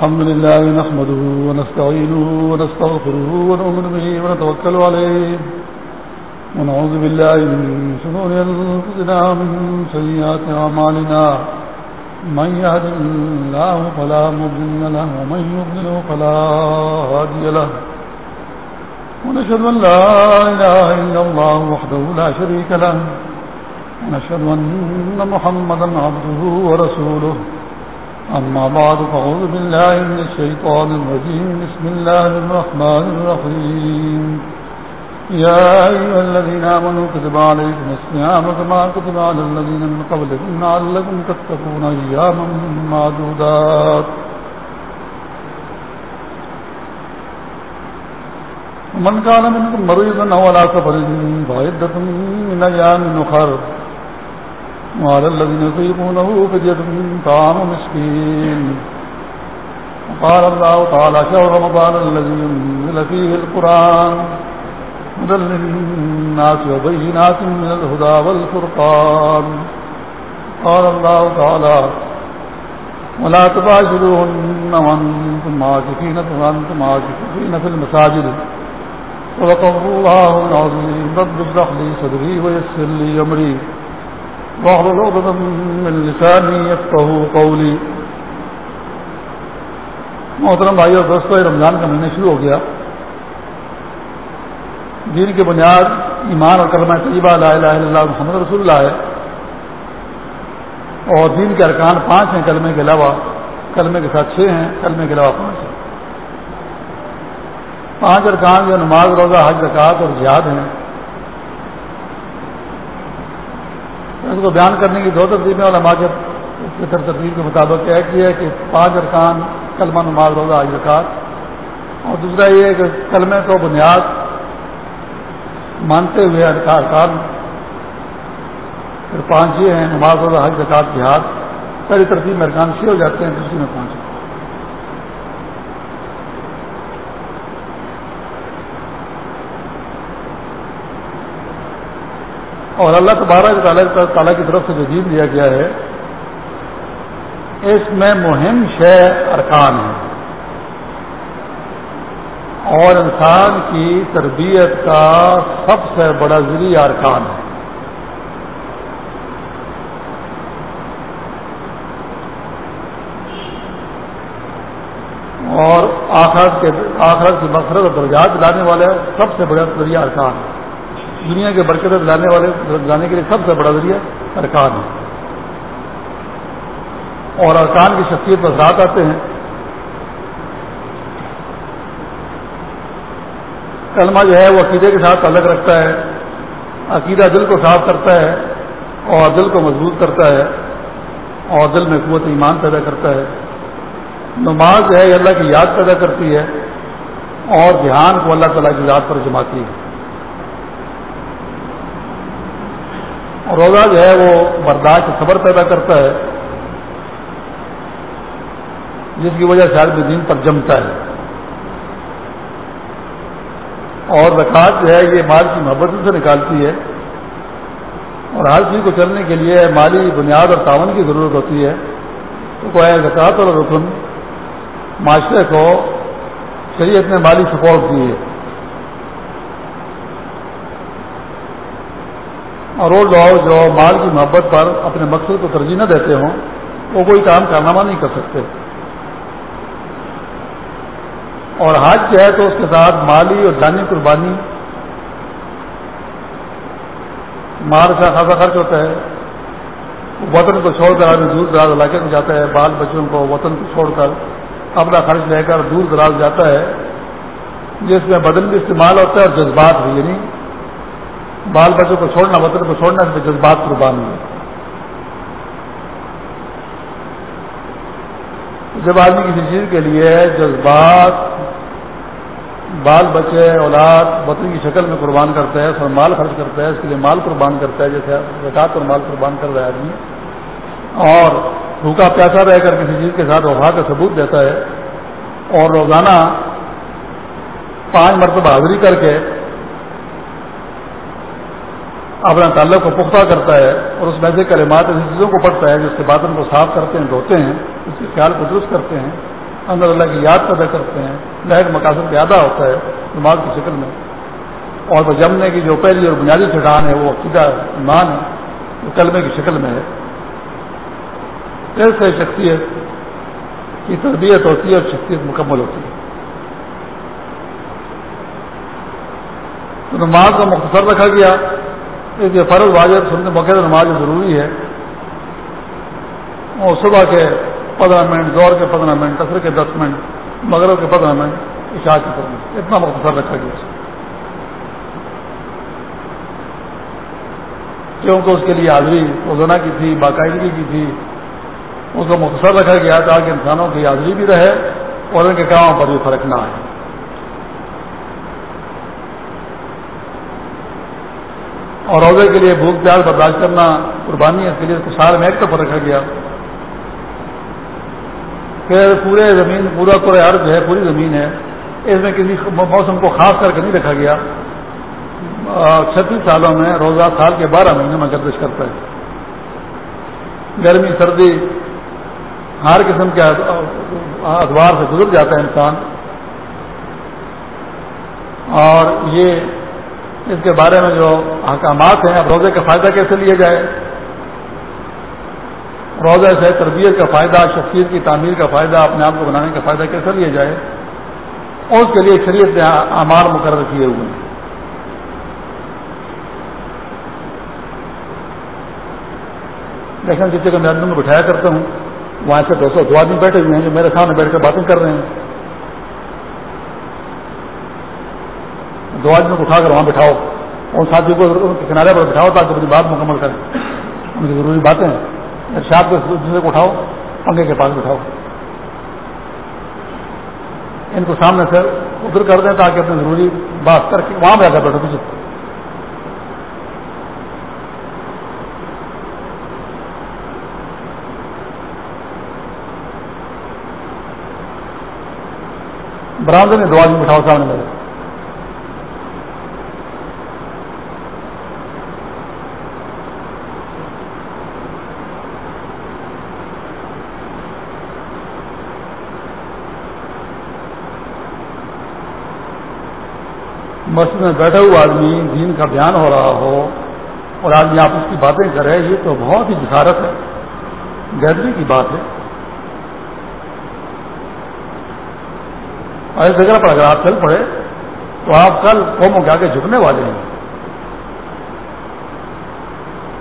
الحمد لله نحمده ونستعينه ونستغفره ونؤمن به ونتوكل عليه ونعوذ بالله من شنور أنفسنا من سيئات عمالنا من يهد الله فلا مضل له ومن يضلله فلا هادي له ونشهد أن لا إله إلا الله وحده لا شريك له ونشهد أن محمدا عبده ورسوله أما بعد، فأعوذ بالله من الشيطان الرجيم. بسم الله الرحمن الرحيم. يا أيها الذين آمنوا، كتب عليكم الصيام كما كتب على الذين من قبلكم لعلكم تتقون أياما معدودات. ومن كان منكم مريضا أو على سفر فعدة من أيام أخر. وعلى الذين يطيقونه فدية طعام مسكين. وقال الله تعالى شهر رمضان الذي ينزل فيه القرآن هدى للناس وبينات من الهدى والفرقان. قال الله تعالى ولا تباشروهن وانتم عاكفين وانتم عاكفين في المساجد. صدق الله العظيم. رب اشرح لي صدري ويسر لي امري واحلل عقدة من لساني يفقهوا قولي. محترم بھائی اور دوستوں رمضان کا مہینہ شروع ہو گیا۔ دین کی بنیاد، ایمان اور کلمہ طیبہ، لا الہ الا اللہ، محمد رسول اللہ ہے۔ اور دین کے ارکان پانچ ہیں، کلمے کے علاوہ، کلمے کے ساتھ چھ ہیں، کلمے کے علاوہ پانچ ہیں۔ پانچ ارکان جو نماز، روزہ، حج زکات اور جہاد ہیں۔ اس کو بیان کرنے کی دو تقسیمیں اور ہمارے ترتیب کے مطابق ایک یہ ہے کہ پانچ ارکان کلمہ نماز روزہ حج زکات اور دوسرا یہ ہے کہ کلمے کو بنیاد مانتے ہوئے ارکان پھر پانچ یہ ہیں، نماز روزہ حج زکات جہاد۔ پہلی ترتیب میں ارکان چھ ہو جاتے ہیں، دوسری میں پانچ۔ اور اللہ تبارہ تعالیٰ کی طرف سے جو دین دیا گیا ہے، اس میں مہم شے ارکان ہے اور انسان کی تربیت کا سب سے بڑا ذریعہ ارکان ہے۔ اور آخرت کے آخرت کی مقصد اور درجات دلانے والے سب سے بڑا ذریعہ ارکان ہے دنیا کے برکت دلانے والے دلانے کے لیے سب سے بڑا ذریعہ ارکان ہے۔ اور ارکان کی شخصیت پر ذات آتے ہیں۔ کلمہ جو ہے وہ عقیدے کے ساتھ الگ رکھتا ہے، عقیدہ دل کو صاف کرتا ہے اور دل کو مضبوط کرتا ہے اور دل میں قوت ایمان پیدا کرتا ہے۔ نماز جو ہے یہ اللہ کی یاد پیدا کرتی ہے اور دھیان کو اللہ تعالیٰ کی یاد پر جماتی ہے۔ روزہ جو ہے وہ برداشت صبر پیدا کرتا ہے، جس کی وجہ سے آدمی دین پر جمتا ہے۔ اور زکوٰۃ جو ہے یہ مال کی محبت سے نکالتی ہے۔ اور ہر چیز کو چلنے کے لیے مالی بنیاد اور تعاون کی ضرورت ہوتی ہے۔ تو کوئی زکوٰۃ اور رکن معاشرے کو شریعت نے مالی سپورٹ دی ہے۔ اور وہ لوگ جو مال کی محبت پر اپنے مقصد کو ترجیح نہ دیتے ہوں، وہ کوئی کام کارنامہ نہیں کر سکتے۔ اور حج جو ہے تو اس کے ساتھ مالی اور جانی قربانی، مال کا خاصا خرچ ہوتا ہے۔ وطن کو چھوڑ کر آدمی دور دراز علاقے میں جاتا ہے، بال بچوں کو وطن کو چھوڑ کر اپنا خرچ لے کر دور دراز جاتا ہے۔ جس میں بدن بھی استعمال ہوتا ہے اور جذبات بھی یعنی بال بچوں کو چھوڑنا وطن کو چھوڑنا اس جذبات قربان ہوئے۔ جب آدمی کسی چیز کے لیے جذبات، بال بچے، اولاد وطن کی شکل میں قربان کرتا ہے، اس پر مال خرچ کرتا ہے، اس کے لیے مال قربان کرتا ہے، جیسے زکات اور مال قربان کر رہا ہے آدمی، اور بھوکا پیاسا رہ کر کسی چیز کے ساتھ وفا کا ثبوت دیتا ہے، اور روزانہ پانچ مرتبہ حاضری کر کے اپنا تعلق کو پختہ کرتا ہے اور اس میں سے کلمات ایسی چیزوں کو پڑھتا ہے جس کے باطن کو صاف کرتے ہیں، دھوتے ہیں، اس کے خیال کو درست کرتے ہیں، اندر اللہ کی یاد پیدا کرتے ہیں، لہر مقاصد زیادہ ہوتا ہے نماز کی شکل میں۔ اور وہ جمنے کی جو پہلی اور بنیادی چٹان ہے، وہ عقیدہ ایمان ہے جو کلمے کی شکل میں ہے۔ ایسے شخصیت کی تربیت ہوتی ہے اور شخصیت مکمل ہوتی ہے۔ تو نماز کا مختصر رکھا گیا۔ یہ فرض واجب سننے موقع نماز ضروری ہے۔ اور صبح کے پندرہ منٹ دور کے پندرہ منٹ تصر کے دس منٹ، مغرب کے پندرہ منٹ عشاء کے پندرہ منٹ اتنا مختصر رکھا گیا۔ کیونکہ اس کے لیے حاضری روزانہ کی تھی، باقاعدگی کی تھی۔ اس کو مختصر رکھا گیا تاکہ انسانوں کی حاضری بھی رہے اور ان کے کاموں پر بھی فرق نہ آئے۔ اور روزے کے لیے بھوک پیاس برداشت کرنا، قربانی اس کے لیے سال میں ایک طرف رکھا گیا۔ پھر پورے زمین، پورا پورے عرض ہے، پوری زمین ہے۔ اس میں کسی موسم کو خاص کر کے نہیں رکھا گیا۔ چھتیس سالوں میں روزہ سال کے بارہ مہینے میں گردش کرتا ہے۔ گرمی، سردی، ہر قسم کے ادوار سے گزر جاتا ہے انسان۔ اور یہ اس کے بارے میں جو احکامات ہیں، اب روزے کا فائدہ کیسے لیا جائے روزے سے تربیت کا فائدہ، شخصیت کی تعمیر کا فائدہ، اپنے آپ کو بنانے کا فائدہ کیسے لیا جائے اور اس کے لیے شریعت نے امار مقرر کیے ہوئے ہیں۔ لیکن جسے کہ میں میں بٹھایا کرتا ہوں، وہاں سے دو سو دو آدمی بیٹھے ہوئے ہیں جو میرے سامنے بیٹھ کر باتیں کر رہے ہیں۔ دو آدمی کو اٹھا کر وہاں بٹھاؤ۔ اور ساتھی کو کنارے پر بٹھاؤ تاکہ اپنی بات مکمل کریں۔ ان کی ضروری باتیں۔ ارشاد کو دوسرے کو اٹھاؤ، پنکھے کے پاس بٹھاؤ۔ ان کو سامنے سے ادھر کر دیں تاکہ اپنی ضروری بات کر کے وہاں جا کر بیٹھو پیچھے۔ برامدے نے دعا بھی بٹھاؤ سامنے میرے مسجد میں بیٹھا ہوا آدمی دین کا بیان ہو رہا ہو اور آدمی آپس کی باتیں کرے یہ تو بہت ہی جسارت ہے۔ گہری کی بات ہے۔ اور اس جگہ پر اگر آپ چل پڑے، تو آپ کل قوموں کے آگے جھکنے والے ہیں۔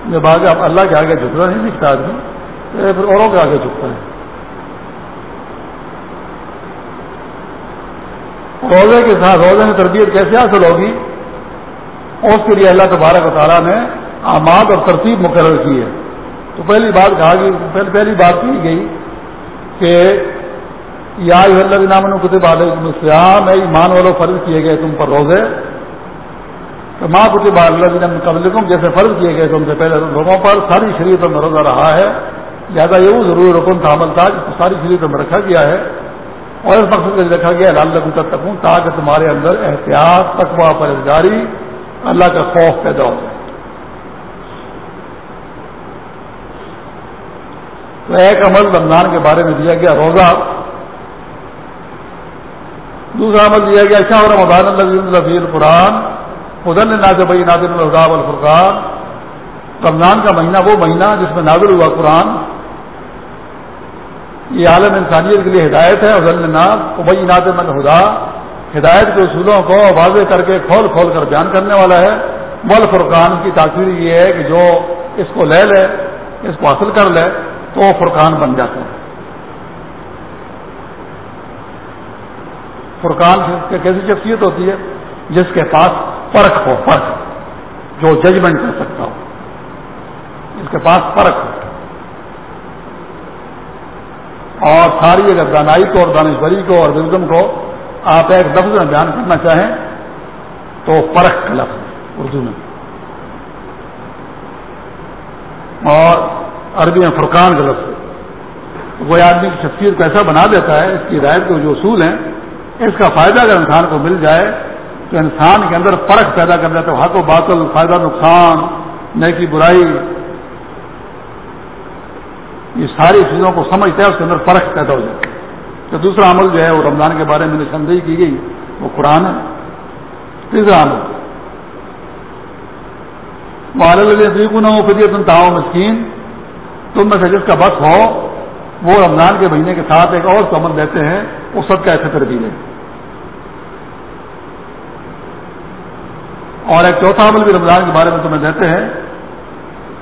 جب آگے آپ اللہ کے آگے جھکنا نہیں سیکھتا آدمی پھر اوروں کے آگے جھکتا ہے روزے کے ساتھ روزے میں تربیت کیسے حاصل ہوگی؟ اس کے لیے اللہ تبارک و تعالیٰ نے آماد اور ترتیب مقرر کی ہے۔ تو پہلی بات کہا گئی پہلی بات کی گئی کہ یا اللہ نامن کتب علیہ میں ایمان والوں فرض کیے گئے تم پر روزے۔ ماں کتب اللہ قبل جیسے فرض کیے گئے تم سے پہلے لوگوں پر۔ ساری شریعت میں روزہ رہا ہے۔ لہٰذا یہ وہ ضروری رکن تھا، عمل تھا کہ ساری شریعت میں رکھا گیا ہے۔ اور اس مقصد کے لیے رکھا گیا لال لگوں تک تاکہ تمہارے اندر احتیاط تقوا پرزگاری اللہ کا خوف پیدا ہو تو ایک عمل رمضان کے بارے میں دیا گیا، روزہ۔ دوسرا عمل دیا گیا اچھا اور رمضان الفی القرآن ادن ناظبئی نادر الحضاب الفرقان رمضان کا مہینہ وہ مہینہ جس میں نادر ہوا قرآن یہ عالم انسانیت کے لیے ہدایت ہے ادن ناز ابئی نادر ہدایت کے اصولوں کو واضح کر کے کھول کھول کر بیان کرنے والا ہے۔ مل فرقان کی تاثیر یہ ہے کہ جو اس کو لے لے، اس کو حاصل کر لے، تو وہ فرقان بن جاتے ہیں۔ فرقان کیسی شخصیت ہوتی ہے جس کے پاس فرق ہو فرق جو ججمنٹ کر سکتا ہو۔ جس کے پاس فرق ہو۔ اور ساری اگر دانائی کو اور دانشوری کو اور وزم کو آپ ایک لفظ میں بیان کرنا چاہیں تو فرق کا لفظ اردو میں۔ اور عربی میں فرقان کا لفظ وہ آدمی کی شخصیت کو ایسا بنا دیتا ہے، اس کی ہدایت کے جو اصول ہیں، اس کا فائدہ اگر انسان کو مل جائے، تو انسان کے اندر فرق پیدا کر دیتا ہے، حق و باطل، فائدہ، نقصان، نیکی، برائی یہ ساری چیزوں کو سمجھتا ہے، اس کے اندر فرق پیدا ہو جاتا ہے۔ تو دوسرا عمل جو ہے، وہ رمضان کے بارے میں نشاندہی کی گئی، وہ قرآن ہے۔ تیسرا عمل۔ وہ نہ ہو فدیت تاؤ مسکین تم میں سے جس کا بس ہو، وہ رمضان کے مہینے کے ساتھ ایک اور عمل دیتے ہیں، وہ سب کا فطر بھی ہے۔ اور ایک چوتھا عمل بھی رمضان کے بارے میں تمہیں دیتے ہیں۔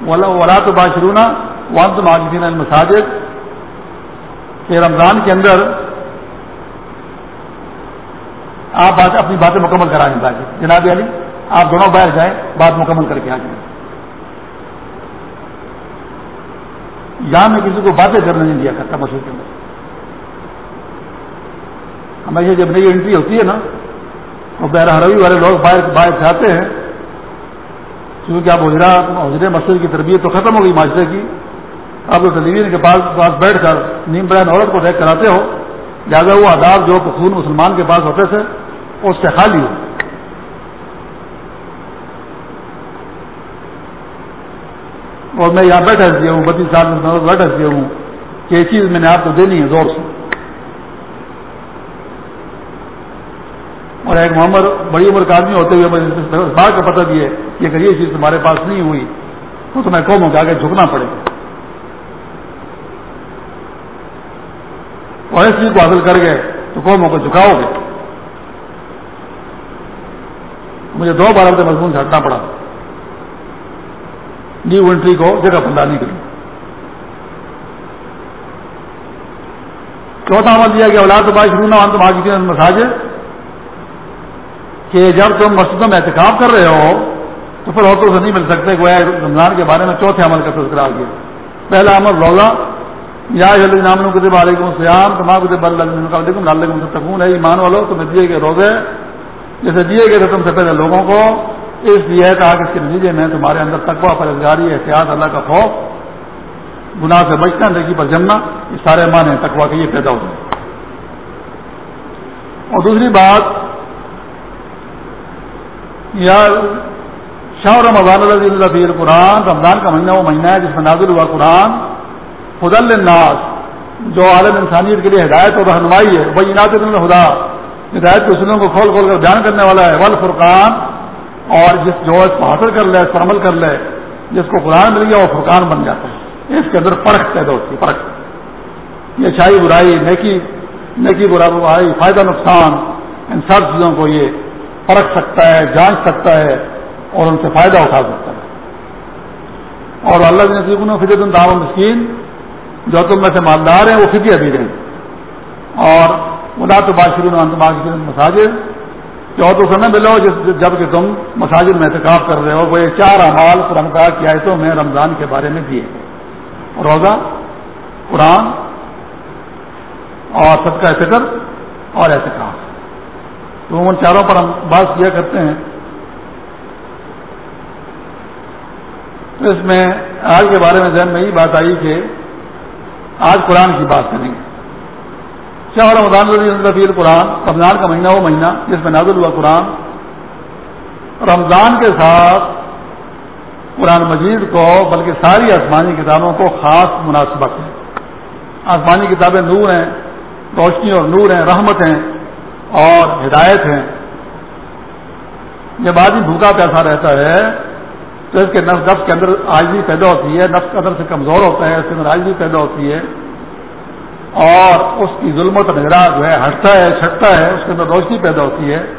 ولا تو باشرونا وان تو المساجد، کہ رمضان کے اندر آپ اپنی باتیں مکمل کرائیں تاکہ جناب علی، آپ دونوں باہر جائیں، بات مکمل کر کے آ جائیں۔ یہاں میں کسی کو باتیں کرنے نہیں دیا کرتا مسجد کے اندر۔ ہمیشہ جب نئی انٹری ہوتی ہے نا، تو بہرحروی والے لوگ باہر باہر جاتے ہیں۔ کیونکہ آپ حجرا حجرے مسجد کی تربیت تو ختم ہو گئی معاشرے کی۔ آپ ٹیلی ویژن کے پاس پاس بیٹھ کر نیم برائن عورت کو دیکھ کر آتے ہو، لہٰذا وہ آداب جو خون مسلمان کے پاس ہوتے تھے، اس سے خالی ہو۔ اور میں یہاں بیٹھا دیا ہوں بتیس سال میں بیٹھا دیا ہوں کہ یہ چیز میں نے آپ کو دینی ہے زور سے۔ اور ایک محمد، بڑی عمر کا آدمی ہوتے ہوئے بات کا پتہ بھی ہے کہ اگر یہ چیز تمہارے پاس نہیں ہوئی، تو تمہیں قوموں کے آگے جھکنا پڑے۔ گا اور اس چیز کو حاصل کر گئے تو قوموں کو جھکاؤ گے۔ مجھے دو بار اپنے مضمون سے ہٹنا پڑا۔ نیو انٹری کو جگہ پندانی کری چوتھا عمل دیا کہ اولاد باعث رونا تو باقی مساجد کہ جب تم مسجدوں میں احتکاب کر رہے ہو، تو پھر عورتوں سے نہیں مل سکتے گویا رمضان کے بارے میں چوتھے عمل کا تذکرہ کیا۔ پہلا عمل روزہ یا نام کتب علیکم سیام تمام کتب علیکم لال تکون ہے ایمان والو، تمہیں دیے گئے روزے جیسے دیے گئے تھے تم سے پہلے لوگوں کو۔ اس لیے کہا کہ اس کے نتیجے میں تمہارے اندر تقوا پرزگاری احتیاط، اللہ کا خوف، گناہ سے بچنا، نیکی پر جمنا، یہ سارے معنی تقوا کے یہ پیدا ہوتے ہیں اور دوسری بات، یا شاہ رمضان الفیر قرآن رمضان کا مہینہ وہ مہینہ ہے جس میں نازل ہوا قرآن۔ خد الناس جو عالم انسانیت کے لیے ہدایت اور رہنمائی ہے، وہ انعت خدا، ہدایت کے اصولوں کو کھول کھول کر بیان کرنے والا ہے ول فرقان اور جس جو اس کو حاصل کر لے، اس پر عمل کر لے، جس کو قرآن مل گیا، وہ فرقان بن جاتا ہے۔ اس کے اندر فرق پیدا ہوتی ہے، فرق۔ یہ اچھائی، برائی، نیکی نیکی، برائی، فائدہ، نقصان، ان سب چیزوں کو یہ پرکھ سکتا ہے جانچ سکتا ہے، اور ان سے فائدہ اٹھا سکتا ہے۔ اور اللہ نصیب فجت الدام مسکین جو تم میں سے مالدار ہیں، وہ فکر بھی دیں اور مدا تو بادشر مساجد۔ جو تو سمے ملو جبکہ تم مساجد میں احتکاب کر رہے ہو، وہ چار اعمال پرمکا کی آیتوں میں رمضان کے بارے میں دیے روزہ، قرآن اور سب کا فکر اور احتکاب تو ان چاروں پر ہم بات کیا کرتے ہیں۔ تو اس میں آج کے بارے میں ذہن میں یہی بات آئی کہ آج قرآن کی بات کریں گے۔ شاہ رمضان رضی قرآن، رمضان کا مہینہ وہ مہینہ جس میں نازل ہوا قرآن۔ رمضان کے ساتھ قرآن مجید کو، بلکہ ساری آسمانی کتابوں کو خاص مناسبت ہے۔ آسمانی کتابیں نور ہیں، روشنی اور نور ہیں، رحمت ہیں اور ہدایت ہیں۔ جب آدمی بھوکا پیسہ رہتا ہے تو اس کے نفس کے اندر آجی پیدا ہوتی ہے، نفس کے اندر سے کمزور ہوتا ہے، اس کے اندر آجی پیدا ہوتی ہے۔ اور اس کی ظلم و تنگرا جو ہے، ہٹتا ہے، چھٹتا ہے، اس کے اندر روشنی پیدا ہوتی ہے۔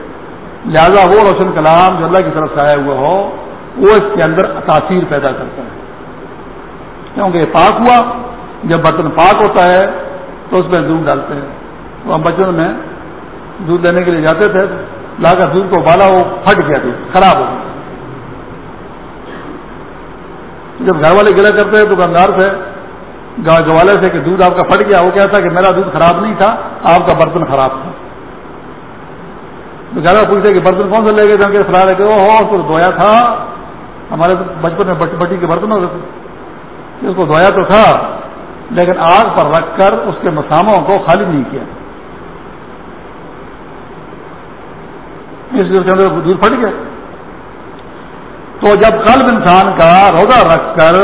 لہذا وہ روشن کلام جو اللہ کی طرف سے آیا ہوا ہو، وہ اس کے اندر تاثیر پیدا کرتا ہے۔ کیونکہ یہ پاک ہوا، جب برتن پاک ہوتا ہے، تو اس میں دودھ ڈالتے ہیں۔ تو ہم بچوں میں دودھ لینے کے لیے جاتے تھے، لا کر دودھ کو بالا وہ پھٹ گیا دودھ، خراب ہو گیا۔ جب گھر والے گلا کرتے ہیں دکاندار سے گوالے سے کہ دودھ آپ کا پھٹ گیا، وہ کہتا کہ میرا دودھ خراب نہیں تھا، آپ کا برتن خراب تھا۔ تو گھر پوچھتے کہ برتن کون سا لے گئے کہ فلاح لے کے۔ وہ تو دھویا تھا۔ ہمارے بچپن میں بٹی بٹی کے برتن ہوتے تھے۔ اس کو دھویا تو تھا، لیکن آگ پر رکھ کر اس کے مساموں کو خالی نہیں کیا۔ اس لیے اس کے اندر دودھ پھٹ گیا۔ تو جب قلب انسان کا روزہ رکھ کر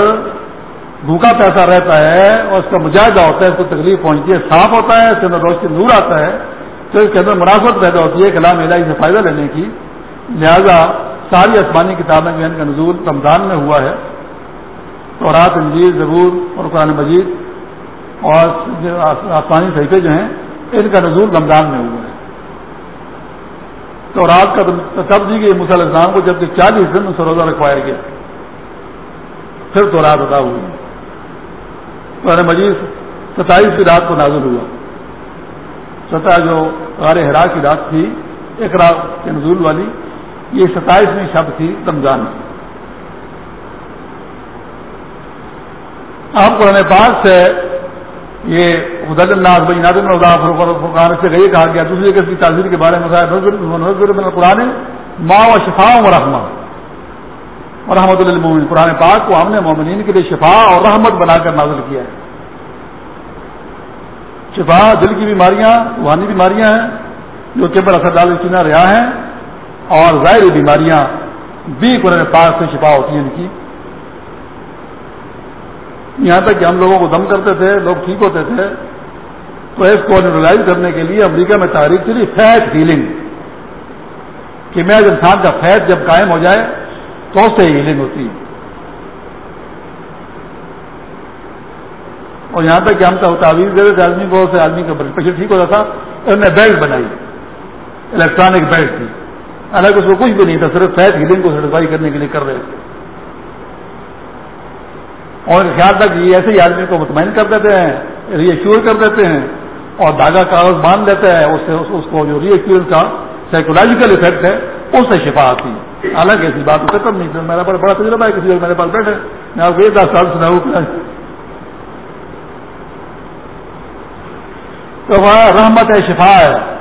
بھوکا پیسہ رہتا ہے اور اس کا مجاہدہ ہوتا ہے، اس کو تکلیف پہنچتی ہے صاف ہوتا ہے، اس کے اندر روشنی نور آتا ہے، تو اس کے اندر مناسبت پیدا ہوتی ہے کلام الہی سے فائدہ لینے کی۔ لہذا ساری آسمانی کتابیں جو ان کا نزول رمضان میں ہوا ہے۔ تو رات انجیر زبور اور قرآن مجید اور آسمانی صحیفے جو ہیں، ان کا نزول رمضان میں ہوا ہے۔ تو رات کا تب دی گئی مسل اسلام کو جبکہ چالیس دن سے روزہ رکھوایا گیا پھر تو رات ادا ہوئی۔ قرآن مجید ستائیس کی رات کو نازل ہوا۔ سطح جو غار ہرا کی رات تھی، ایک رات کے نزول والی، یہ ستائیسویں شب تھی، رمضان میں آپ قرآن پاک سے یہ حدد اللہ فرقان سے گئی کہا گیا۔ دوسری قسم کی تعزیر کے بارے میں قرآن ماں و شفا و رحمہ اور رحمت المومن قرآن پاک کو ہم نے مومنین کے لیے شفا اور رحمت بنا کر نازل کیا ہے۔ شفا دل کی بیماریاں، روحانی بیماریاں ہیں، جو کیبل اثر ڈال چنا رہا ہیں اور ظاہری بیماریاں بھی قرآن پاک سے شفا ہوتی ہیں ان کی۔ یہاں تک کہ ہم لوگوں کو دم کرتے تھے، لوگ ٹھیک ہوتے تھے۔ تو اس کو نیورلائز کرنے کے لیے امریکہ میں تاریخ چلی فیٹ ہیلنگ کہ میں انسان کا فیٹ جب قائم ہو جائے تو اس سے ہیلنگ ہوتی ہے۔ اور یہاں تک کہ ہم کا تعویذ دے تھے، آدمی کو سے آدمی کا بلڈ پریشر ٹھیک ہوتا تھا انہوں نے بیلٹ بنائی الیکٹرانک بیلٹ تھی۔ حالانکہ اس کو کچھ بھی نہیں تھا، صرف فیٹ ہیلنگ کو سیٹسفائی کرنے کے لیے کر رہے تھے۔ اور خیال تک یہ ایسے ہی آدمی کو مطمئن کر دیتے ہیں ری ایشور کر دیتے ہیں اور داغا کاغذ باندھ دیتے ہیں، اس سے اس کو جو ری ایشورنس کا سائیکولوجیکل افیکٹ ہے، اس سے شفا آتی ہے۔ حالانکہ ایسی بات ختم نہیں میرا پاس بڑا تجربہ ہے، کسی میرے پاس بیٹھے۔ میں آپ کو یہ دس سال تو وہ رحمت ہے، شفا ہے۔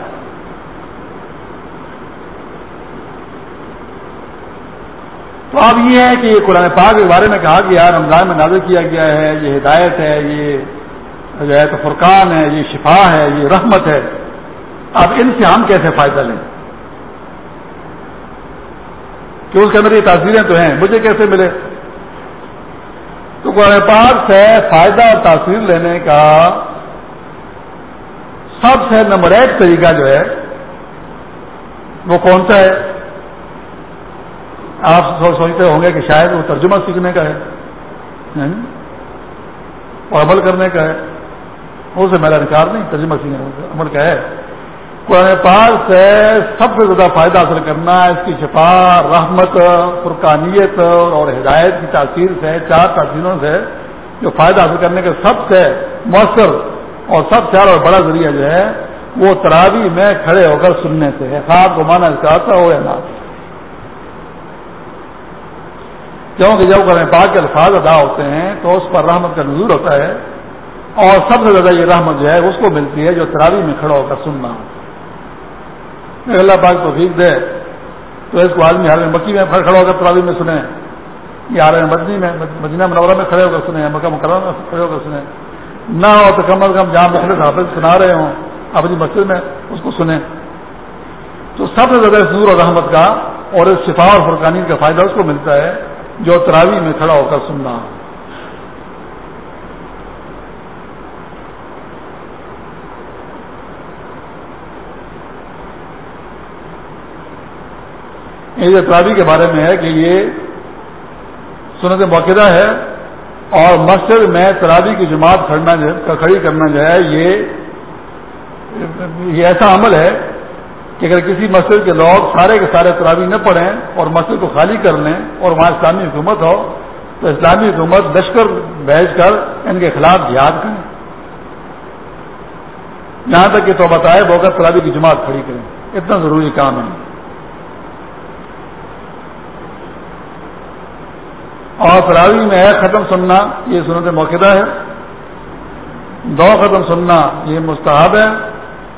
اب یہ ہے کہ یہ قرآن پاک کے بارے میں کہا گیا رمضان میں نازل کیا گیا ہے، یہ ہدایت ہے، یہ جو ہے تو فرقان ہے، یہ شفا ہے، یہ رحمت ہے۔ اب ان سے ہم کیسے فائدہ لیں؟ کہ اس کے اندر یہ تاثیریں تو ہیں، مجھے کیسے ملے؟ تو قرآن پاک سے فائدہ اور تاثیر لینے کا سب سے نمبر ایک طریقہ جو ہے، وہ کون سا ہے؟ آپ سوچتے ہوں گے کہ شاید وہ ترجمہ سیکھنے کا ہے۔ اور عمل کرنے کا ہے۔ وہ سے میرا انکار نہیں، ترجمہ سیکھنے کا۔ عمل کا ہے۔ قرآن پاک سے سب سے زیادہ فائدہ حاصل کرنا اس کی شفا، رحمت، فرقانیت اور ہدایت کی تاثیر سے، چار تاثیروں سے جو فائدہ حاصل کرنے کے سب سے مؤثر اور سب سے اور بڑا ذریعہ جو ہے، وہ تراوی میں کھڑے ہو کر سننے سے خواب کو مانا اس کا ہو یا نہ کیونکہ جب کریں پاک کے الفاظ ادا ہوتے ہیں تو اس پر رحمت کا نظور ہوتا ہے اور سب سے زیادہ یہ رحمت جو ہے اس کو ملتی ہے جو تراوی میں کھڑا ہو کر سننا اللہ پاک تو دے تو اس کو آدمی حال میں مکی میں کھڑا ہو کر تراوی میں سنیں، یا حال میں مدنی میں، مدینہ منورہ میں کھڑے ہو کر سنیں مکہ مکرمہ میں کھڑے ہو کر سنیں۔ نہ ہو تو کم از کم جہاں مختلف حافظ سنا رہے ہوں، اپنی مسجد میں اس کو سنیں۔ تو سب سے زیادہ نور اور رحمت کا اور اس شفا اور فرقانی کا فائدہ اس کو ملتا ہے۔ جو تراوی میں کھڑا ہو کر سننا۔ یہ تراوی کے بارے میں ہے کہ یہ سنت موقع ہے اور مسجد میں تراوی کی جماعت کھڑنا کھڑی کرنا جو ہے یہ ایسا عمل ہے کہ اگر کسی مسجد کے لوگ سارے کے سارے تراوی نہ پڑھیں اور مسجد کو خالی کر لیں اور وہاں اسلامی حکومت ہو، تو اسلامی حکومت لشکر بھیج کر ان کے خلاف جہاد کریں جہاں تک کہ تو بتائے وہ اگر تراوی کی جماعت کھڑی کریں۔ اتنا ضروری کام ہے۔ اور تراوی میں ایک ختم سننا، یہ سنت موقع ہے۔ دو ختم سننا، یہ مستحب ہے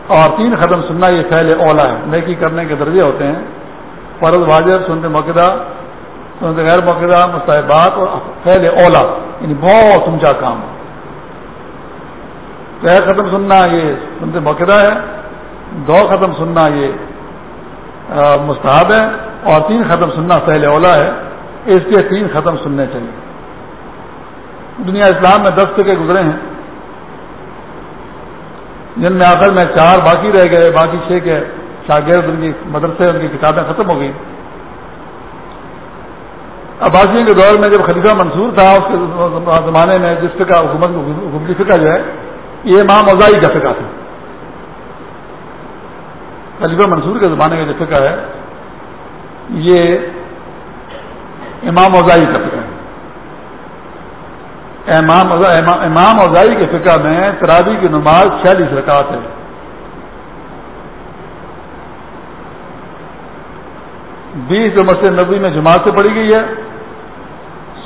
اور تین ختم سننا یہ پھیلے اولا ہے۔ نیکی کرنے کے درجے ہوتے ہیں۔ فرض واجب سنتے موقع سنتے غیر موقع مستحبات اور پھیلے اولا۔ یعنی بہت اونچا کام۔ تو ایک ختم سننا یہ سنتے موقع ہے۔ دو ختم سننا یہ مستحب ہے۔ اور تین ختم سننا پہلے اولا ہے۔ اس کے تین ختم سننے چاہیے۔ دنیا اسلام میں دس فکے گزرے ہیں۔ جن میں آخر میں چار باقی رہ گئے، باقی چھ کے شاگرد ان کی مدرسے، ان کی کتابیں ختم ہو گئی عباسیوں کے دور میں جب خلیفہ منصور تھا، اس کے زمانے میں جس فکا حکومت، حکومتی فکا جو ہے، یہ امام اوزائی کا فکا تھا۔ خلیفہ منصور کے زمانے کا جو فکا ہے، یہ امام اوزائی کا فکا ہے امام اوزائی کے فقہ میں ترابی کی نماز چھیالیس رکعت ہے۔ بیس جو مسجد نبی میں جماعت سے پڑی گئی ہے،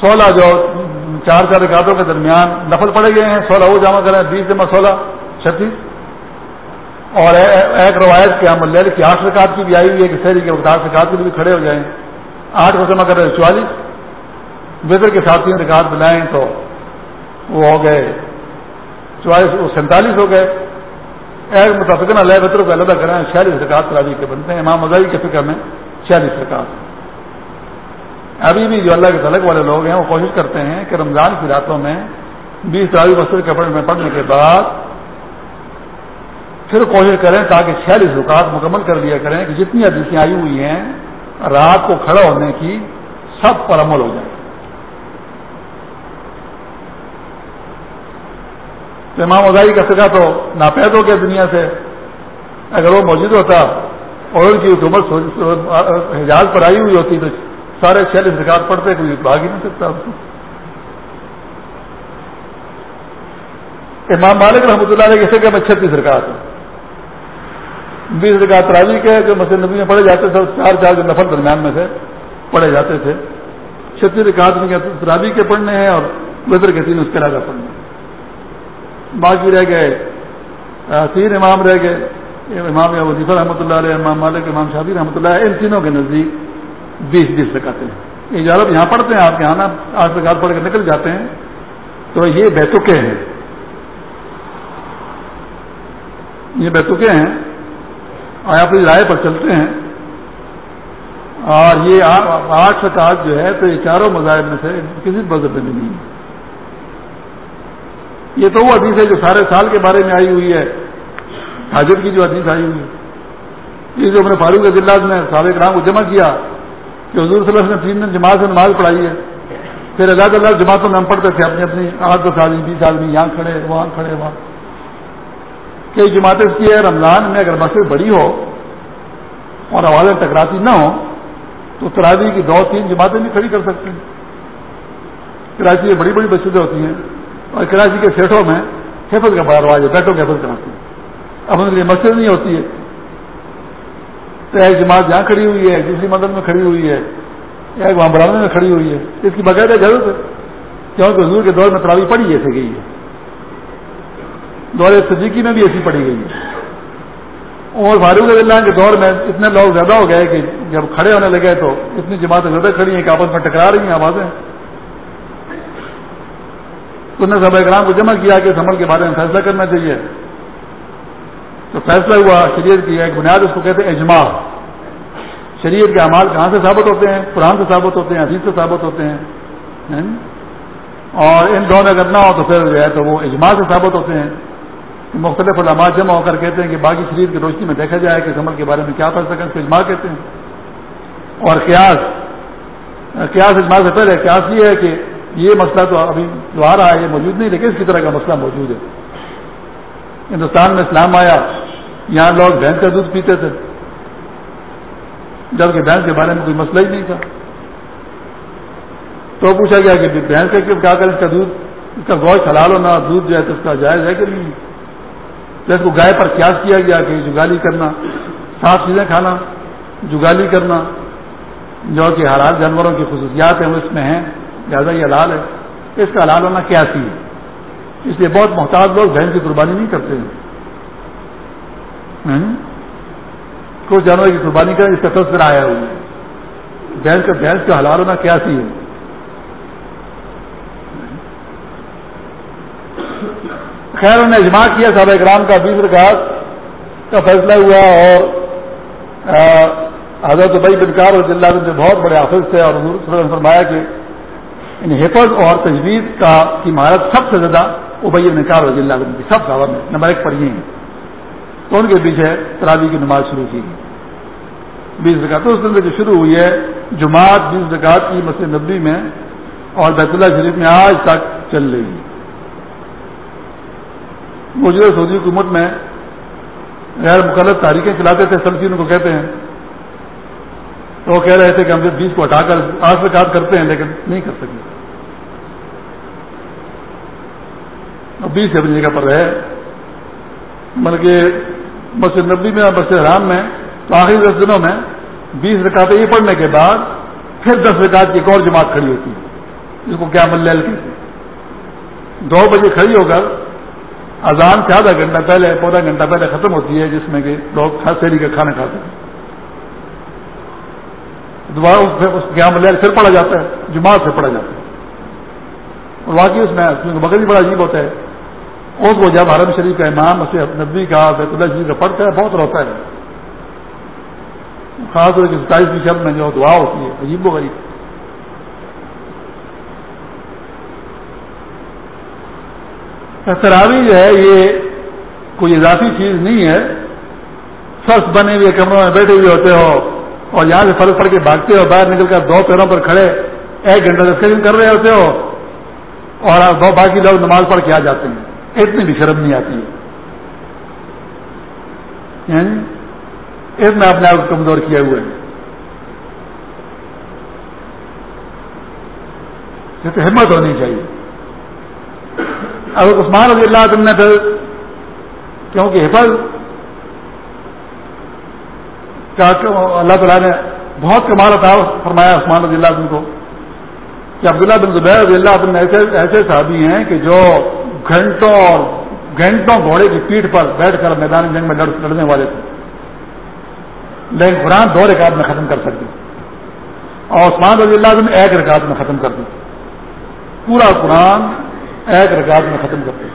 سولہ جو چار چار رکعتوں کے درمیان نفل پڑے گئے ہیں، سولہ وہ جمع کریں، بیس جمع سولہ، چھتیس۔ اور ایک روایت کے ہم لیل کی آٹھ رکعت کی بھی آئی ہوئی ہے کہ شہری کے وقت آٹھ رکعت کے بھی کھڑے ہو جائیں۔ آٹھ کو جمع کریں چوالیس۔ بہتر کے ساتھ تین رکعت بلائیں تو وہ ہو گئے۔ چوالیس وہ سینتالیس ہو گئے۔ ایک متفق اللہ بطر کو علیحدہ کریں۔ چھیالیس رکعت تراوی کے بنتے ہیں۔ امام مزائی کے فکر میں چھیالیس رکعت ابھی بھی جو اللہ کے تلق والے لوگ ہیں، وہ کوشش کرتے ہیں کہ رمضان کی راتوں میں بیس تراوی بسر کے میں پڑھنے کے بعد پھر کوشش کریں تاکہ چھیالیس رکعت مکمل کر دیا کریں کہ جتنی حدیثیں آئی ہوئی ہیں، رات کو کھڑا ہونے کی سب پر عمل ہو جائے۔ تو امام ازائی کا فکا تو ناپید ہو گیا دنیا سے۔ اگر وہ موجود ہوتا اور ان کی حکومت حجاز پر آئی ہوئی ہوتی تو سارے چھیالیس ریکارڈ پڑھتے، کوئی بھاگ ہی نہیں سکتا امام مالک رحمۃ اللہ علیہ کے فکر میں چھتیس رکعت بیس رکعت تراوی کے جو مسجد نبی میں پڑھے جاتے تھے چار چار جو نفل درمیان میں سے پڑھے جاتے تھے۔ چھتیس رکعت میں تراوی کے پڑھنے ہیں اور وزر کے تین اس کے علاوہ پڑھنے ہیں۔ باقی رہ گئے۔ تین امام رہ گئے۔ امام وظیفہ رحمۃ اللہ علیہ، امام مالک، امام شادی رحمۃ اللہ علیہ، ان تینوں کے نزدیک بیس بیس لگاتے ہیں۔ اجازت یہاں پڑھتے ہیں، آپ کے یہاں آج تک پڑھ کے نکل جاتے ہیں۔ تو یہ بیتکے ہیں۔ یہ بیتکے ہیں۔ اور اپنی رائے پر چلتے ہیں۔ اور یہ آٹھ سکاج جو ہے تو یہ چاروں مذاہب میں سے کسی مذہب میں نہیں ہے۔ یہ تو وہ حدیث ہے جو سارے سال کے بارے میں آئی ہوئی ہے۔ حاجر کی جو حدیث آئی ہوئی۔ ہے یہ جو ہم نے فاروق اجلاس میں سابق رام کو جمع کیا کہ حضور صلی اللہ علیہ وسلم نے تین دن جماعت سے نماز پڑھائی ہے۔ پھر اللہ اللہ جماعتوں میں ہم پڑھتے تھے اپنی اپنی آٹھ دس آدمی بیس آدمی یہاں کھڑے، وہاں کھڑے، وہاں۔ کئی جماعتیں کی ہے، رمضان میں اگر مسجد بڑی ہو اور آوازیں ٹکراتی نہ ہو تو تراوی کی دو تین جماعتیں بھی کھڑی کر سکتے ہیں۔ کراچی میں بڑی بڑی مسجدیں ہوتی ہیں۔ اور کراچی کے سیٹوں میں حفظ کا بڑا رواج ہے بیٹوں کے حفظ کراتے ہیں اب ان کے لیے مسجد نہیں ہوتی ہے۔ تو ایک جماعت جہاں کھڑی ہوئی ہے، دوسری مدد میں کھڑی ہوئی ہے۔ ایک وہاں برانے میں کھڑی ہوئی ہے۔ اس کی باقاعدہ ضرورت ہے۔ کیونکہ حضور کے دور میں تراوی پڑی ایسے گئی ہے۔ دور صدیقی میں بھی ایسی پڑی گئی ہے۔ اور فاروق اللہ کے دور میں اتنے لوگ زیادہ ہو گئے کہ جب کھڑے ہونے لگے تو اتنی جماعتیں زیادہ کھڑی ہیں کہ آپس میں ٹکرا رہی ہیں آوازیں۔ تو نے سب اکرام کو جمع کیا کہ اس عمل کے بارے میں فیصلہ کرنا چاہیے۔ تو فیصلہ ہوا، شریعت کی ایک بنیاد اس کو کہتے ہیں اجماع۔ شریعت کے اعمال کہاں سے ثابت ہوتے ہیں؟ قرآن سے ثابت ہوتے ہیں عزیز سے ثابت ہوتے ہیں۔ اور ان دونوں اگر نہ ہو تو پھر جو ہے تو وہ اجماع سے ثابت ہوتے ہیں۔ مختلف علامات جمع ہو کر کہتے ہیں کہ باقی شریعت کی روشنی میں دیکھا جائے کہ اس عمل کے بارے میں کیا فیصلہ کریں اجماع کہتے ہیں۔ اور قیاس قیاس اجماع سے پہلے قیاس یہ ہے کہ یہ مسئلہ تو ابھی جو آ رہا ہے یہ موجود نہیں، لیکن اس کی طرح کا مسئلہ موجود ہے۔ ہندوستان میں اسلام آیا، یہاں لوگ بھینس کا دودھ پیتے تھے۔ جبکہ بھینس کے بارے میں کوئی مسئلہ ہی نہیں تھا۔ تو پوچھا گیا کہ بھینس کا کیا کریں، اس کا دودھ، اس کا گوشت حلال ہونا، دودھ جو ہے تو اس کا جائز ہے کہ نہیں؟ تو اس کو گائے پر قیاس کیا گیا کہ جگالی کرنا صاف چیزیں کھانا، جگالی کرنا، جو کہ حلال جانوروں کی خصوصیات ہیں، وہ اس میں ہیں۔ لہٰذا یہ حلال ہے۔ اس کا حلال ہونا کیا سی ہے۔ اس لیے بہت محتاط لوگ بہن کی قربانی نہیں کرتے ہیں۔ کچھ جانور کی قربانی کریں اس کا تصویر آیا ہوا ہے۔ بھینس کا بھینس کا حلال ہونا کیا سی ہے۔ خیر، انہوں نے اجماع کیا صاحب اکرام کا بیس رکعت کا فیصلہ ہوا اور حضرت بھائی بنکار اور جلد بہت بڑے حافظ تھے اور فرمایا کہ یعنی حفظ اور تجویز کا کی مہارت سب سے زیادہ ابئی نے کہا رضی اللہ کی، سب زیادہ میں، نمبر ایک پر یہ ہیں۔ تو ان کے پیچھے تراوی کی نماز شروع کی گئی۔ بیس رکعت اس دن سے جو شروع ہوئی ہے، جماعت بیس رکعت کی مسجد نبی میں اور بیت اللہ شریف میں آج تک چل رہی ہے۔ سعودی حکومت میں غیر مقلد تاریخیں چلاتے تھے سلفی ان کو کہتے ہیں۔ تو وہ کہہ رہے تھے کہ ہم بیس کو ہٹا کر آٹھ رکعت کرتے ہیں، لیکن نہیں کر سکتے۔ بیس اپنی جگہ پر رہے بلکہ مسجد نبی میں مسجد حرام میں تو آخری دس دنوں میں بیس رکعتیں یہ پڑھنے کے بعد پھر دس رکعت کی ایک اور جماعت کھڑی ہوتی ہے، جس کو کیا مل کہتے دو بجے کھڑی ہو کر اذان سے آدھا گھنٹہ پہلے پودھا گھنٹہ پہلے ختم ہوتی ہے، جس میں کہ لوگ سیری کا کھانا کھاتے ہیں۔ دوبارہ اس قیام لیل پھر پڑھا جاتا ہے، جماعت سے پڑھا جاتا ہے۔ اور واقعی اس میں مگر بھی بڑا عجیب ہوتا ہے۔ اس کو جب حرم شریف کا امام اسے نبی کا بیت اللہ شریف کا پڑھتا ہے، بہت روتا ہے۔ خاص طور کی ستائیسویں شب میں جو دعا ہوتی ہے، عجیب و غریب۔ تراوی جو ہے، یہ کوئی اضافی چیز نہیں ہے۔ فرش بنے ہوئے کمروں میں بیٹھے ہوئے ہوتے ہو اور یہاں سے فرق پڑ کے بھاگتے ہو، باہر نکل کر دو پیروں پر کھڑے، ایک گھنٹہ ڈسکشن کر رہے ہوتے ہو۔ اور دو باقی لوگ نماز پڑھ کے آ جاتے ہیں۔ اتنی بھی شرم نہیں آتی یعنی اس میں اپنے آپ کو کمزور کیا ہوئے تو ہمت ہونی چاہیے۔ اب عثمان رضی اللہ تم نے پھر کیونکہ حفظ کا اللہ تعالیٰ نے بہت کمال تھا فرمایا عثمان رضی اللہ کو کہ عبداللہ بن زبیر رضی اللہ عنہ ایسے ایسے صحابی ہیں کہ جو گھنٹوں اور گھنٹوں گھوڑے کی پیٹھ پر بیٹھ کر میدان جنگ میں لڑنے والے تھے۔ لیکن قرآن دو رکعت میں ختم کر سکتے اور عثمان رضی اللہ نے ایک رکعت میں ختم کر دی پورا قرآن ایک رکعت میں ختم کر دیا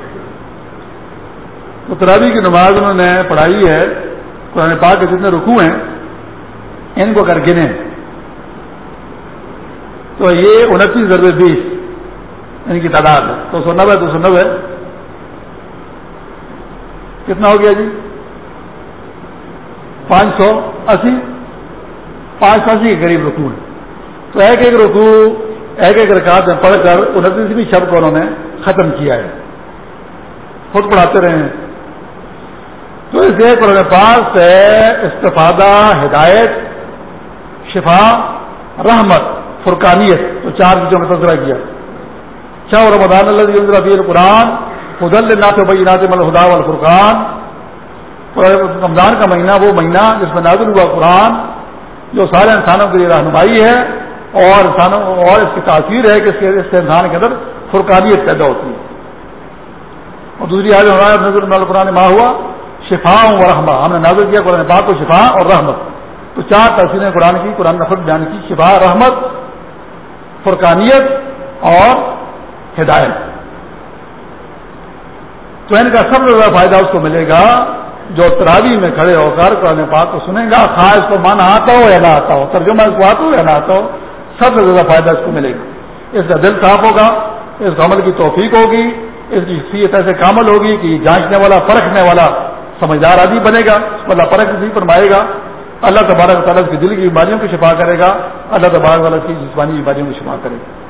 تو تراوی کی نماز انہوں نے پڑھائی ہے۔ قرآن پاک کے جتنے رکو ہیں ان کو کر گنے تو یہ انتیس ضرور بیس ان کی تعداد۔ ہے دو سو نبے دو سو نبے کتنا ہو گیا جی؟ پانچ سو اسی، پانچ سو اسی کے قریب رکو ہے تو ایک ایک رکو ایک ایک رکعت میں پڑھ کر انتیسویں شب کو انہوں نے ختم کیا ہے۔ خود پڑھاتے رہے ہیں۔ تو اس لیے قرآن پاک سے استفادہ، ہدایت شفا، رحمت، فرقانیت، تو چار چیزوں کا تذکرہ کیا۔ شاہ رمضان اللہ ربی القرآن خدل نات بینات الخدا الفرقان رمضان کا مہینہ وہ مہینہ جس میں نازل ہوا قرآن، جو سارے انسانوں کے لیے رہنمائی ہے اور انسانوں، اور اس کی تاثیر ہے کہ اس کے، اس سے انسان کے اندر فرقانیت پیدا ہوتی ہے۔ اور دوسری آج ہمارا نظر القرآن ماہ ہوا؟ شفا و رحمہ۔ ہم نے نازل کیا قرآن پاک کو شفا اور رحمت۔ تو چار تاثیریں قرآن کی، قرآن نفر بیان کی شفا رحمت، فرقانیت اور ہدایت۔ تو یعنی ان کا سب سے زیادہ فائدہ اس کو ملے گا جو تراوی میں کھڑے ہو کر قرآن پاک کو سنے گا، خواہ اس کو مانا آتا ہو یا نہ آتا ہو، ترجمہ اس کو آتا ہو یا نہ آتا ہو، سب سے زیادہ فائدہ اس کو ملے گا۔ اس کا دل صاف ہوگا، اس عمل کی توفیق ہوگی، اس کی حیثیت ایسے کامل ہوگی کہ جانچنے والا، پرکھنے والا سمجھدار آدمی بنے گا اللہ پرکھ بھی فرمائے گا۔ اللہ تبارک تعالیٰ کی دل کی بیماریوں کو شفا کرے گا، اللہ تبارک والا کی جسمانی بیماریوں کو شفا کرے گا۔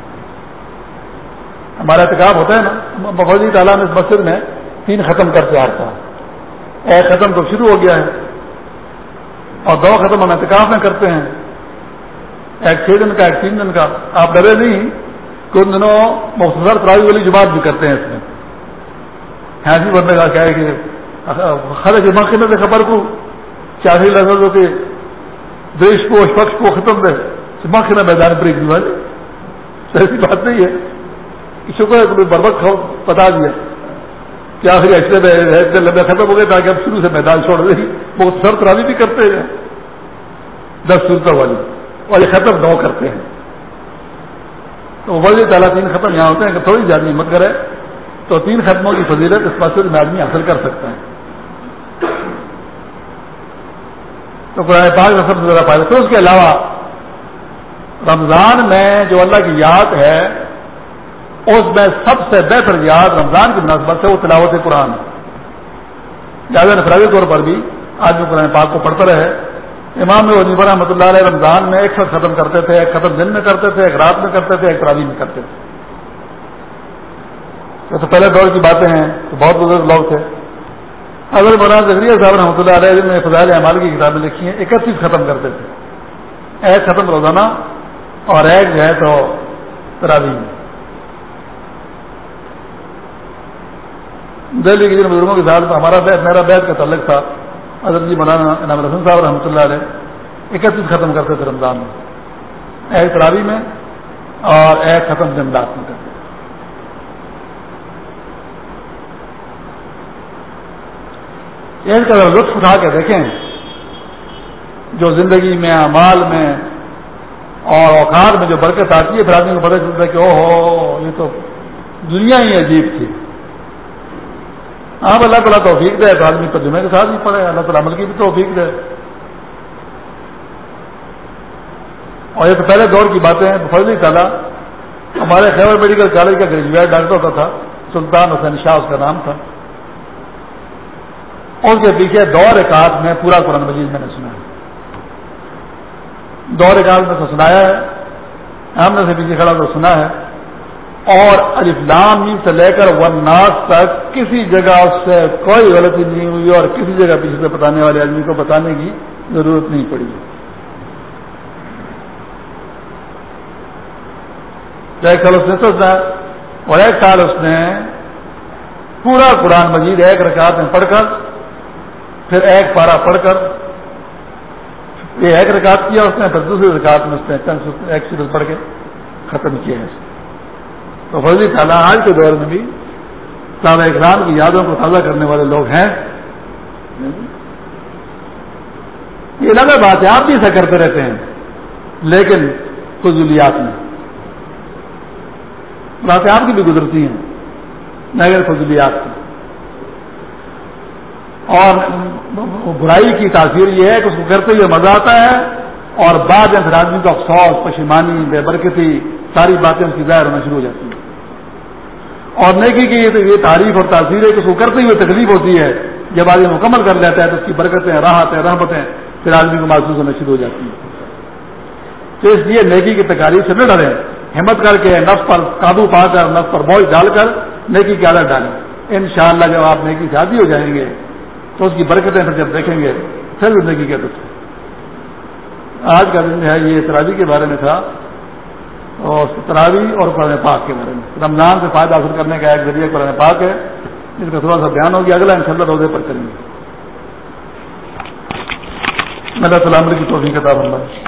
ہمارا احتکاب ہوتا ہے نا بفوزی تعالیٰ نے اس مسجد میں تین ختم کر کے آتا ہے ایک ختم تو شروع ہو گیا ہے۔ اور دو ختم ہم احتکاب میں کرتے ہیں۔ ایک چھ دن کا، ایک تین دن کا۔ آپ ڈرے نہیں کہ ان دنوں مختصر تراوی والی جماعت بھی کرتے ہیں اس میں۔ ایسی بندے کا کیا ہے کہ خرچ مقصد سے خبر کو چاہیے لفظوں کے دیش کو پکش کو ختم دے مقصد میدان پر ایک ایسی بات نہیں ہے۔ شکر ہے کوئی بربت بتا دیا۔ کہ آخری ایسے میں لمبے ختم ہو گئے تاکہ اب شروع سے میدان چھوڑ دیں۔ وہ سر ترابی بھی کرتے ہیں۔ دس صورتوں والی۔ اور یہ ختم نو کرتے ہیں۔ تو ولی تعالیٰ تین ختم یہاں ہوتے ہیں کہ تھوڑی زیادہ ہمت کرے تو تین ختموں کی فضیلت اس مسئلے میں آدمی حاصل کر سکتا ہے۔ تو قرآن پاک کا سب سے زیادہ فائدہ تو اس کے علاوہ رمضان میں جو اللہ کی یاد ہے، اس میں سب سے بہتر یاد رمضان کی مناسبت سے وہ تلاوت قرآن زیادہ نفرادی طور پر بھی آدمی قرآن پاک کو پڑھتا رہے۔ امام وزیب رحمۃ اللہ علیہ رمضان میں ایک ساتھ ختم کرتے تھے، ایک ختم دن میں کرتے تھے، ایک رات میں کرتے تھے، ایک تراوی میں کرتے تھے۔ تو پہلے دور کی باتیں ہیں، تو بہت بزرگ لوگ تھے۔ اگر مولانا زکریہ صاحب رحمۃ اللہ علیہ نے فضائل اعمال کی کتابیں لکھی ہیں، اکتیس ختم کرتے تھے۔ ایک ختم روزانہ اور ایک جو ہے تو تراوی میں دہلی کے جن بزرگوں کے ساتھ ہمارا بیت، میرا بیت کا تعلق تھا، حضرت جی مولانا انعام رسن صاحب رحمۃ اللہ علیہ، اکتیس ختم کرتے تھے رمضان میں۔ ایک تراوی میں اور ایک ختم جملات میں۔ کرتے ایک کا لطف اٹھا کے دیکھیں جو زندگی میں امال میں اور اوقات میں جو برکت آتی ہے، پھر آدمی کو پتہ چلتا ہے کہ او ہو یہ تو دنیا ہی عجیب تھی۔ آپ اللہ تعالیٰ توفیق دے، تو آدمی ترجمے کے ساتھ بھی پڑھے، اللہ تعالیٰ عمل کی بھی توفیق دے۔ اور یہ تو پہلے دور کی باتیں ہیں فضلی تعالیٰ۔ ہمارے خیبر میڈیکل کالج کا گریجویٹ ڈاکٹر ہوتا تھا، سلطان حسین شاہ اس کا نام تھا۔ اس کے پیچھے دو رکاط میں پورا قرآن مجید میں نے سنا ہے۔ دو رکاط میں تو سنایا ہے ہم نے سے پیچھے کھڑا تو سنا ہے۔ اور الفلام سے لے کر ون تک کسی جگہ اس سے کوئی غلطی نہیں ہوئی اور کسی جگہ پیچھے سے بتانے والے آدمی کو بتانے کی ضرورت نہیں پڑی۔ ایک سال اس نے سوچا اور ایک سال اس نے پورا قرآن مجید ایک رکعت میں پڑھ کر پھر ایک پارا پڑھ کر یہ ایک رکعت کیا اس نے، پھر دوسری رکعت میں اس نے ایک سیریز پڑھ کے ختم کیا ہے تو فضلی تعالیٰ، آج کے دور میں بھی صاحب اکرام کی یادوں کو تازہ کرنے والے لوگ ہیں۔ یہ الگ بات ہے، آپ بھی ایسا کرتے رہتے ہیں، لیکن فضولیات میں۔ باتیں آپ کی بھی گزرتی ہیں نگر فضولیات کی۔ اور برائی کی تاثیر یہ ہے کہ اس کو کرتے ہوئے مزہ آتا ہے اور بعد میں پھر آدمی کا افسوس، پشیمانی، بے برکتی، ساری باتیں اس کی ظاہر ہونا شروع ہو جاتی ہیں۔ اور نیکی کی یہ تعریف اور تاثیر ہے کہ اس کو کرتے ہوئے تکلیف ہوتی ہے۔ جب آدمی مکمل کر لیتا ہے تو اس کی برکتیں، راحتیں، رحمتیں پھر آدمی کو محسوس ہونا شروع ہو جاتی ہیں۔ تو اس لیے نیکی کی تکالیف سے نہ ڈریں۔ ہمت کر کے نف پر قابو پا کر، نف پر بوجھ ڈال کر نیکی کی عادت ڈالیں۔ ان شاء اللہ جب آپ نیکی شادی ہو جائیں گے تو اس کی برکتیں پھر جب دیکھیں گے، پھر زندگی کے دکھ آج کا دن جو ہے، یہ تراوی کے بارے میں تھا اور تراوی اور قرآن پاک کے بارے میں۔ رمضان سے فائدہ حاصل کرنے کا ایک ذریعہ قرآن پاک ہے، جس کا تھوڑا سا بیان ہوگی اگلا ان شاء اللہ روزے پر کریں گے۔ اللہ تعالیٰ کی توفیق کتاب اللہ